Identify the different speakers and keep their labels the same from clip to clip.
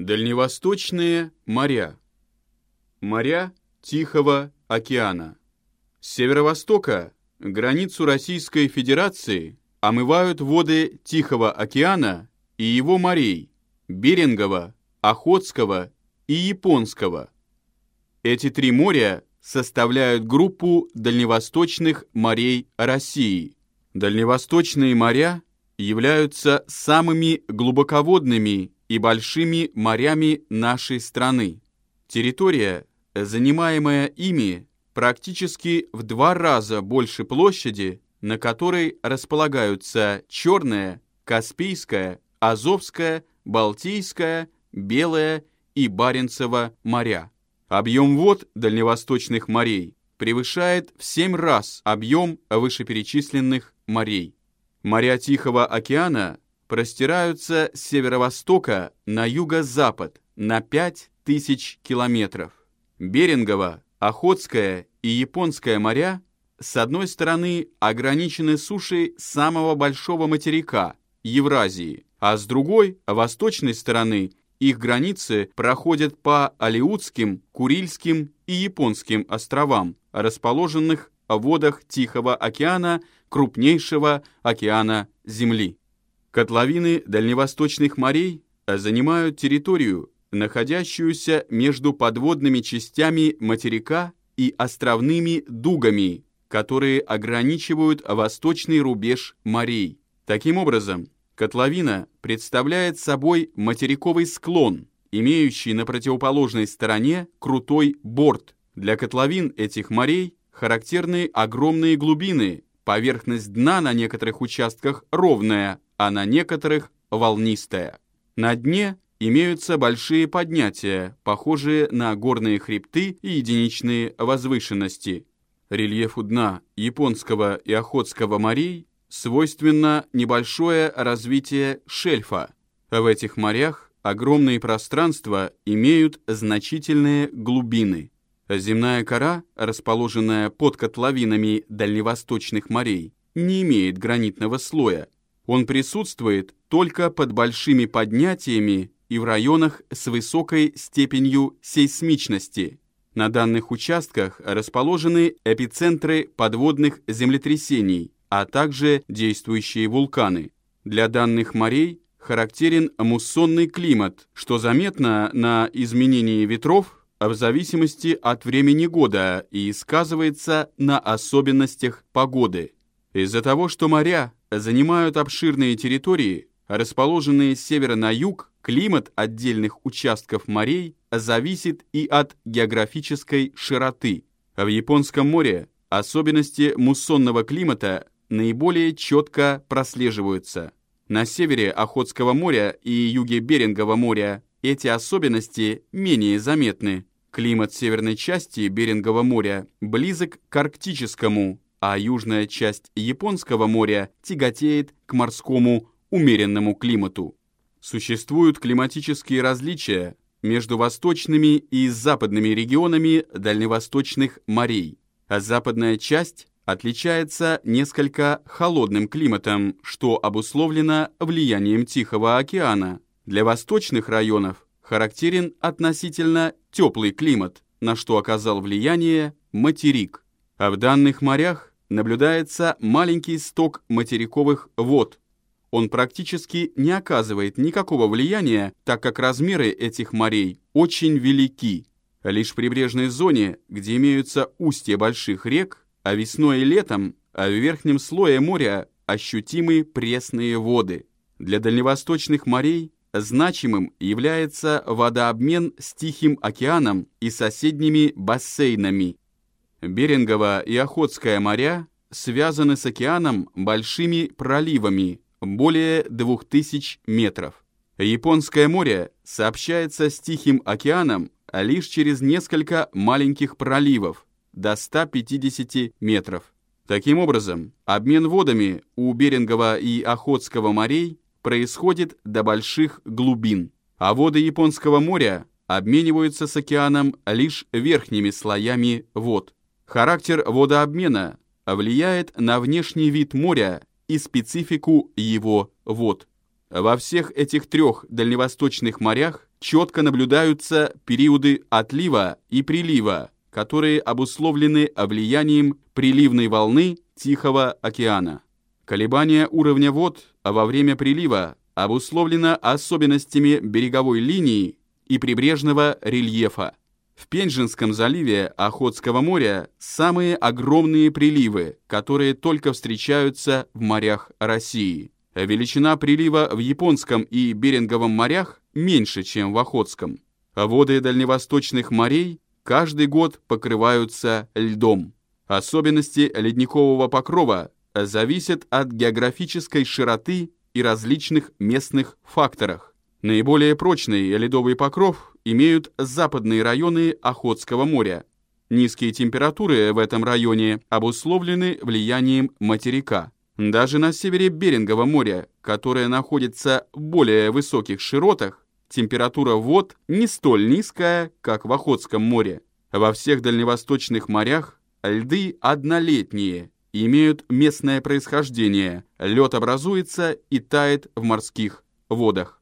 Speaker 1: Дальневосточные моря. Моря Тихого океана. С северо-востока границу Российской Федерации омывают воды Тихого океана и его морей Берингово, Охотского и Японского. Эти три моря составляют группу дальневосточных морей России. Дальневосточные моря являются самыми глубоководными и большими морями нашей страны. Территория, занимаемая ими, практически в два раза больше площади, на которой располагаются Черное, Каспийское, Азовское, Балтийское, Белое и Баренцево моря. Объем вод дальневосточных морей превышает в 7 раз объем вышеперечисленных морей. Моря Тихого океана простираются с северо-востока на юго-запад на 5000 километров. Берингово, Охотское и Японское моря с одной стороны ограничены сушей самого большого материка – Евразии, а с другой, восточной стороны, их границы проходят по Алиутским, Курильским и Японским островам, расположенных в водах Тихого океана, крупнейшего океана Земли. Котловины дальневосточных морей занимают территорию, находящуюся между подводными частями материка и островными дугами, которые ограничивают восточный рубеж морей. Таким образом, котловина представляет собой материковый склон, имеющий на противоположной стороне крутой борт. Для котловин этих морей характерны огромные глубины, поверхность дна на некоторых участках ровная, а на некоторых волнистая. На дне имеются большие поднятия, похожие на горные хребты и единичные возвышенности. Рельефу дна Японского и Охотского морей свойственно небольшое развитие шельфа. В этих морях огромные пространства имеют значительные глубины. Земная кора, расположенная под котловинами дальневосточных морей, не имеет гранитного слоя, он присутствует только под большими поднятиями и в районах с высокой степенью сейсмичности. На данных участках расположены эпицентры подводных землетрясений, а также действующие вулканы. Для данных морей характерен муссонный климат, что заметно на изменении ветров в зависимости от времени года и сказывается на особенностях погоды. Из-за того, что моря занимают обширные территории, расположенные с севера на юг, климат отдельных участков морей зависит и от географической широты. В Японском море особенности муссонного климата наиболее четко прослеживаются. На севере Охотского моря и юге Берингового моря эти особенности менее заметны. Климат северной части Берингового моря близок к арктическому, а южная часть Японского моря тяготеет к морскому умеренному климату. Существуют климатические различия между восточными и западными регионами дальневосточных морей, а западная часть отличается несколько холодным климатом, что обусловлено влиянием Тихого океана. Для восточных районов характерен относительно теплый климат, на что оказал влияние материк. А в данных морях наблюдается маленький сток материковых вод. Он практически не оказывает никакого влияния, так как размеры этих морей очень велики. Лишь в прибрежной зоне, где имеются устья больших рек, а весной и летом, а в верхнем слое моря ощутимы пресные воды. Для дальневосточных морей значимым является водообмен с Тихим океаном и соседними бассейнами, Берингово и Охотское моря связаны с океаном большими проливами, более 2000 метров. Японское море сообщается с Тихим океаном лишь через несколько маленьких проливов, до 150 метров. Таким образом, обмен водами у Берингова и Охотского морей происходит до больших глубин, а воды Японского моря обмениваются с океаном лишь верхними слоями вод. Характер водообмена влияет на внешний вид моря и специфику его вод. Во всех этих трех дальневосточных морях четко наблюдаются периоды отлива и прилива, которые обусловлены влиянием приливной волны Тихого океана. Колебания уровня вод во время прилива обусловлено особенностями береговой линии и прибрежного рельефа. В Пенжинском заливе Охотского моря самые огромные приливы, которые только встречаются в морях России. Величина прилива в Японском и Беринговом морях меньше, чем в Охотском. Воды дальневосточных морей каждый год покрываются льдом. Особенности ледникового покрова зависят от географической широты и различных местных факторах. Наиболее прочный ледовый покров имеют западные районы Охотского моря. Низкие температуры в этом районе обусловлены влиянием материка. Даже на севере Берингового моря, которое находится в более высоких широтах, температура вод не столь низкая, как в Охотском море. Во всех дальневосточных морях льды однолетние, имеют местное происхождение, лед образуется и тает в морских водах.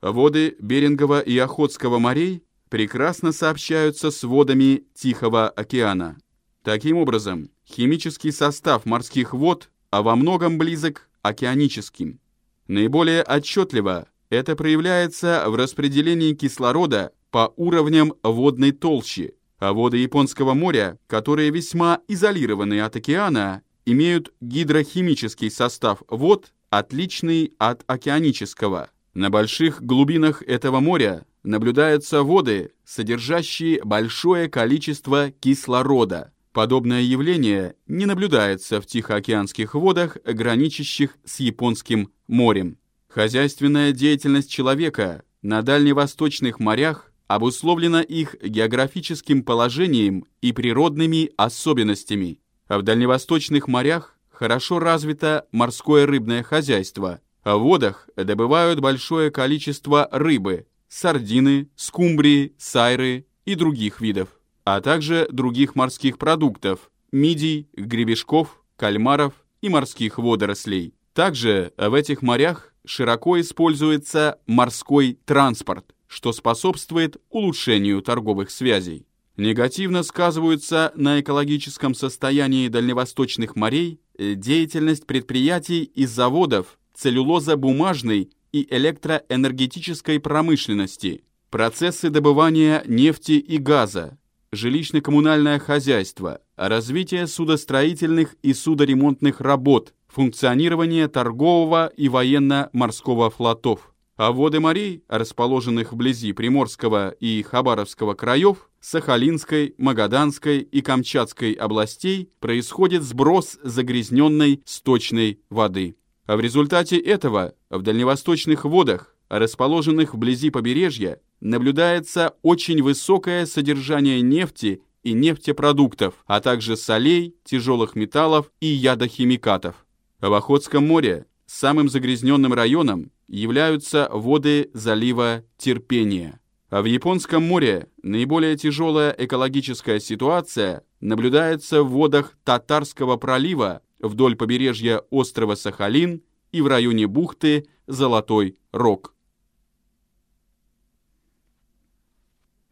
Speaker 1: Воды Берингова и Охотского морей прекрасно сообщаются с водами Тихого океана. Таким образом, химический состав морских вод а во многом близок океаническим. Наиболее отчетливо это проявляется в распределении кислорода по уровням водной толщи, а воды Японского моря, которые весьма изолированы от океана, имеют гидрохимический состав вод, отличный от океанического. На больших глубинах этого моря наблюдаются воды, содержащие большое количество кислорода. Подобное явление не наблюдается в Тихоокеанских водах, граничащих с Японским морем. Хозяйственная деятельность человека на дальневосточных морях обусловлена их географическим положением и природными особенностями. А в дальневосточных морях хорошо развито морское рыбное хозяйство. В водах добывают большое количество рыбы, сардины, скумбрии, сайры и других видов, а также других морских продуктов, мидий, гребешков, кальмаров и морских водорослей. Также в этих морях широко используется морской транспорт, что способствует улучшению торговых связей. Негативно сказываются на экологическом состоянии дальневосточных морей деятельность предприятий и заводов целлюлозо-бумажной и электроэнергетической промышленности, процессы добывания нефти и газа, жилищно-коммунальное хозяйство, развитие судостроительных и судоремонтных работ, функционирование торгового и военно-морского флотов. А воды морей, расположенных вблизи Приморского и Хабаровского краев, Сахалинской, Магаданской и Камчатской областей происходит сброс загрязненной сточной воды. А в результате этого в дальневосточных водах, расположенных вблизи побережья, наблюдается очень высокое содержание нефти и нефтепродуктов, а также солей, тяжелых металлов и ядохимикатов. В Охотском море самым загрязненным районом являются воды залива Терпения. А в Японском море наиболее тяжелая экологическая ситуация наблюдается в водах Татарского пролива вдоль побережья острова Сахалин и в районе бухты Золотой Рог.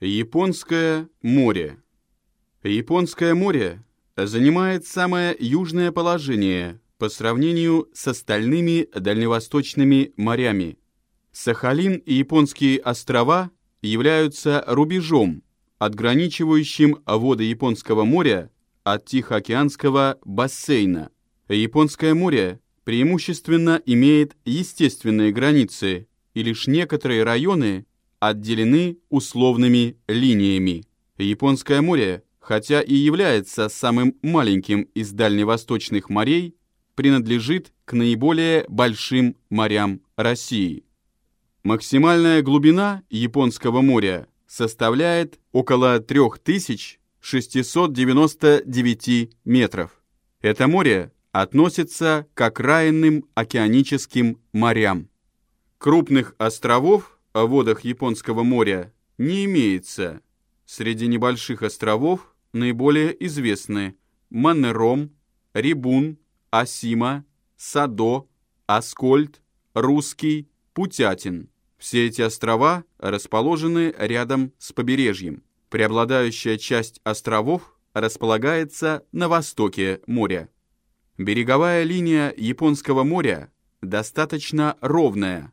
Speaker 1: Японское море Японское море занимает самое южное положение по сравнению с остальными дальневосточными морями. Сахалин и Японские острова являются рубежом, отграничивающим воды Японского моря от Тихоокеанского бассейна. Японское море преимущественно имеет естественные границы, и лишь некоторые районы отделены условными линиями. Японское море, хотя и является самым маленьким из дальневосточных морей, принадлежит к наиболее большим морям России. Максимальная глубина Японского моря составляет около 3699 метров. Это море относится к окраинным океаническим морям. Крупных островов в водах Японского моря не имеется. Среди небольших островов наиболее известны Маннером, Рибун, Асима, Садо, Аскольд, Русский, Путятин – Все эти острова расположены рядом с побережьем. Преобладающая часть островов располагается на востоке моря. Береговая линия Японского моря достаточно ровная.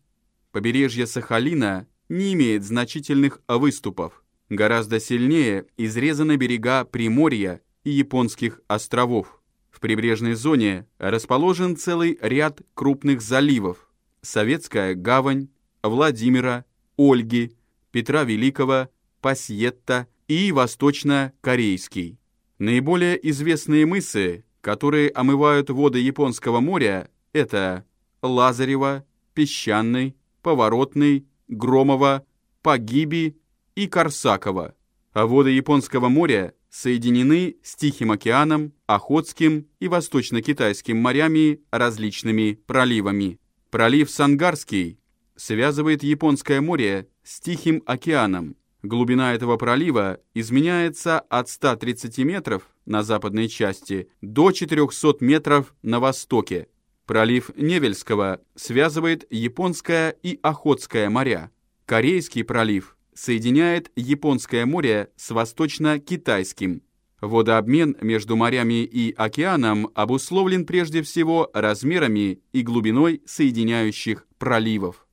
Speaker 1: Побережье Сахалина не имеет значительных выступов. Гораздо сильнее изрезаны берега Приморья и Японских островов. В прибрежной зоне расположен целый ряд крупных заливов. Советская гавань, Владимира, Ольги, Петра Великого, Пасьетта и Восточно-Корейский. Наиболее известные мысы, которые омывают воды Японского моря, это Лазарева, Песчаный, Поворотный, Громова, Погиби и Корсакова. А воды Японского моря соединены с Тихим океаном, Охотским и Восточно-Китайским морями различными проливами. Пролив Сангарский связывает Японское море с Тихим океаном. Глубина этого пролива изменяется от 130 метров на западной части до 400 метров на востоке. Пролив Невельского связывает Японское и Охотское моря. Корейский пролив соединяет Японское море с Восточно-Китайским. Водообмен между морями и океаном обусловлен прежде всего размерами и глубиной соединяющих проливов.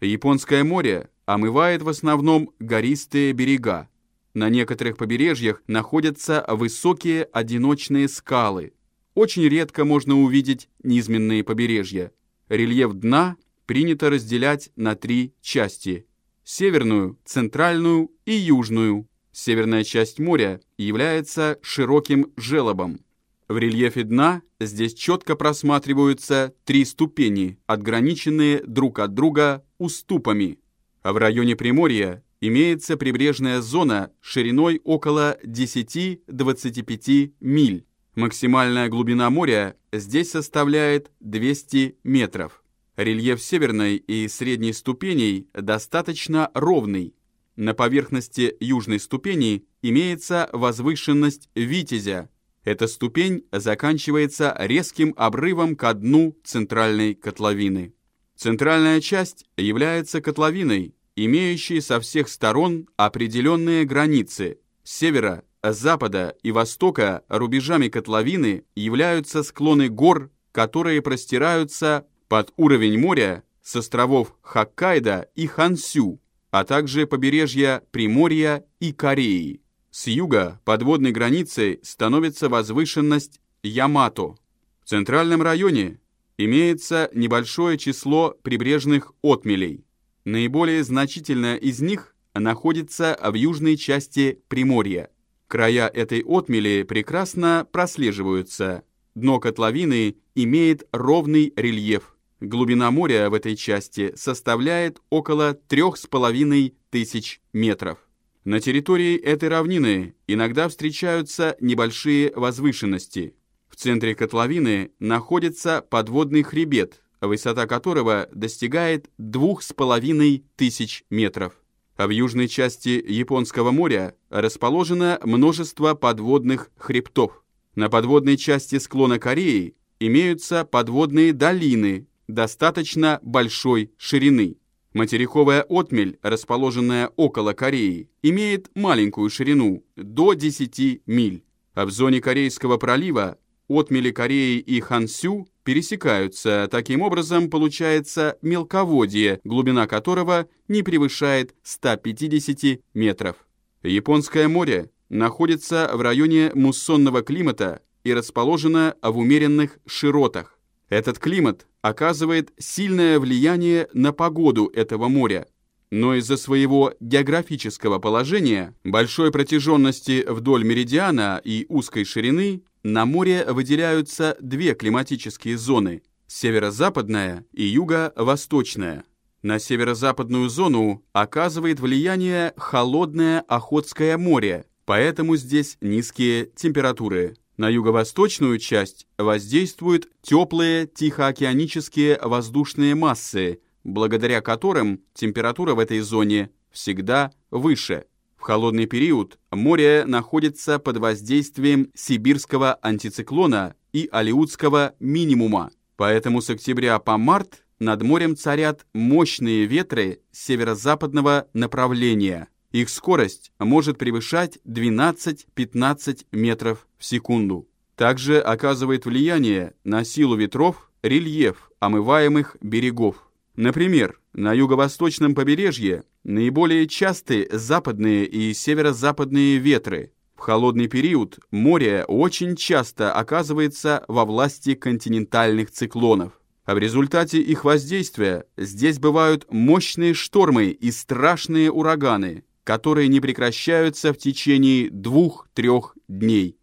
Speaker 1: Японское море омывает в основном гористые берега. На некоторых побережьях находятся высокие одиночные скалы. Очень редко можно увидеть низменные побережья. Рельеф дна принято разделять на три части – северную, центральную и южную. Северная часть моря является широким желобом. В рельефе дна здесь четко просматриваются три ступени, отграниченные друг от друга уступами. А в районе Приморья имеется прибрежная зона шириной около 10-25 миль. Максимальная глубина моря здесь составляет 200 метров. Рельеф северной и средней ступеней достаточно ровный. На поверхности южной ступени имеется возвышенность Витязя. Эта ступень заканчивается резким обрывом ко дну центральной котловины. Центральная часть является котловиной, имеющей со всех сторон определенные границы. С севера, запада и востока рубежами котловины являются склоны гор, которые простираются под уровень моря с островов Хоккайдо и Хансю, а также побережья Приморья и Кореи. С юга подводной границей становится возвышенность Ямато. В центральном районе имеется небольшое число прибрежных отмелей. Наиболее значительная из них находится в южной части Приморья. Края этой отмели прекрасно прослеживаются. Дно котловины имеет ровный рельеф. Глубина моря в этой части составляет около трех с половиной тысяч метров. На территории этой равнины иногда встречаются небольшие возвышенности – в центре котловины находится подводный хребет, высота которого достигает двух с половиной тысяч метров. А в южной части Японского моря расположено множество подводных хребтов. На подводной части склона Кореи имеются подводные долины достаточно большой ширины. Материковая отмель, расположенная около Кореи, имеет маленькую ширину – до 10 миль. А в зоне Корейского пролива отмели Кореи и Хансю пересекаются. Таким образом, получается мелководье, глубина которого не превышает 150 метров. Японское море находится в районе муссонного климата и расположено в умеренных широтах. Этот климат оказывает сильное влияние на погоду этого моря, но из-за своего географического положения, большой протяженности вдоль меридиана и узкой ширины, на море выделяются две климатические зоны – северо-западная и юго-восточная. На северо-западную зону оказывает влияние холодное Охотское море, поэтому здесь низкие температуры. На юго-восточную часть воздействуют теплые тихоокеанические воздушные массы, благодаря которым температура в этой зоне всегда выше – в холодный период море находится под воздействием сибирского антициклона и алиутского минимума, поэтому с октября по март над морем царят мощные ветры северо-западного направления. Их скорость может превышать 12-15 метров в секунду. Также оказывает влияние на силу ветров рельеф омываемых берегов. Например, на юго-восточном побережье наиболее часты западные и северо-западные ветры. В холодный период море очень часто оказывается во власти континентальных циклонов. А в результате их воздействия здесь бывают мощные штормы и страшные ураганы, которые не прекращаются в течение двух-трех дней.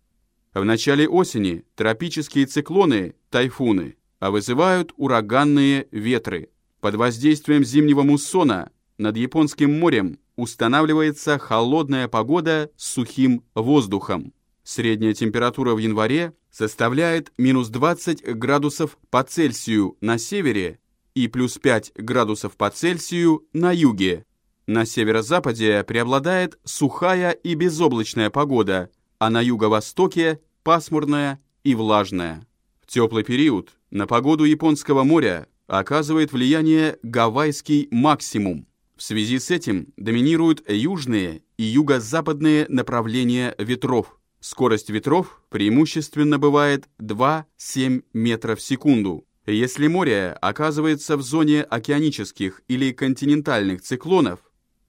Speaker 1: В начале осени тропические циклоны, тайфуны, вызывают ураганные ветры. Под воздействием зимнего муссона над Японским морем устанавливается холодная погода с сухим воздухом. Средняя температура в январе составляет минус 20 градусов по Цельсию на севере и плюс 5 градусов по Цельсию на юге. На северо-западе преобладает сухая и безоблачная погода, а на юго-востоке пасмурная и влажная. В теплый период на погоду Японского моря оказывает влияние гавайский максимум. В связи с этим доминируют южные и юго-западные направления ветров. Скорость ветров преимущественно бывает 2-7 метров в секунду. Если море оказывается в зоне океанических или континентальных циклонов,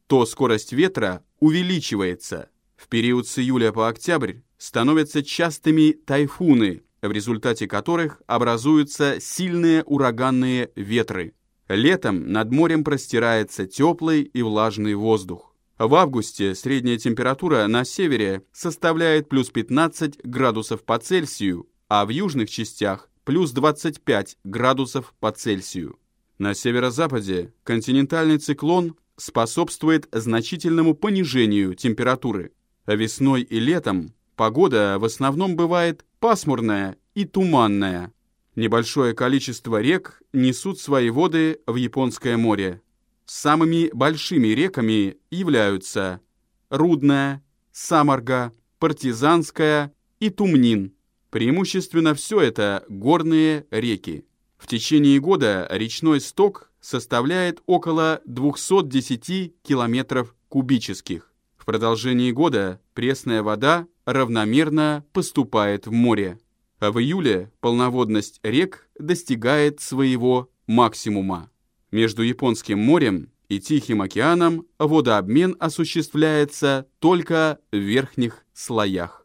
Speaker 1: то скорость ветра увеличивается. В период с июля по октябрь становятся частыми тайфуны, в результате которых образуются сильные ураганные ветры. Летом над морем простирается теплый и влажный воздух. В августе средняя температура на севере составляет плюс 15 градусов по Цельсию, а в южных частях плюс 25 градусов по Цельсию. На северо-западе континентальный циклон способствует значительному понижению температуры. Весной и летом погода в основном бывает пасмурная и туманная. Небольшое количество рек несут свои воды в Японское море. Самыми большими реками являются Рудная, Самарга, Партизанская и Тумнин. Преимущественно все это горные реки. В течение года речной сток составляет около 210 километров кубических. В продолжении года пресная вода равномерно поступает в море. А в июле полноводность рек достигает своего максимума. Между Японским морем и Тихим океаном водообмен осуществляется только в верхних слоях.